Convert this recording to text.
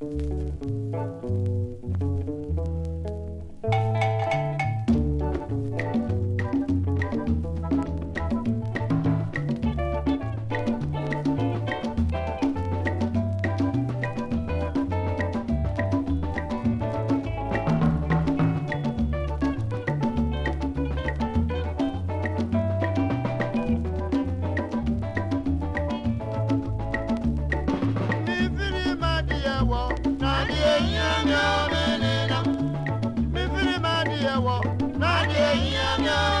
Música kúrò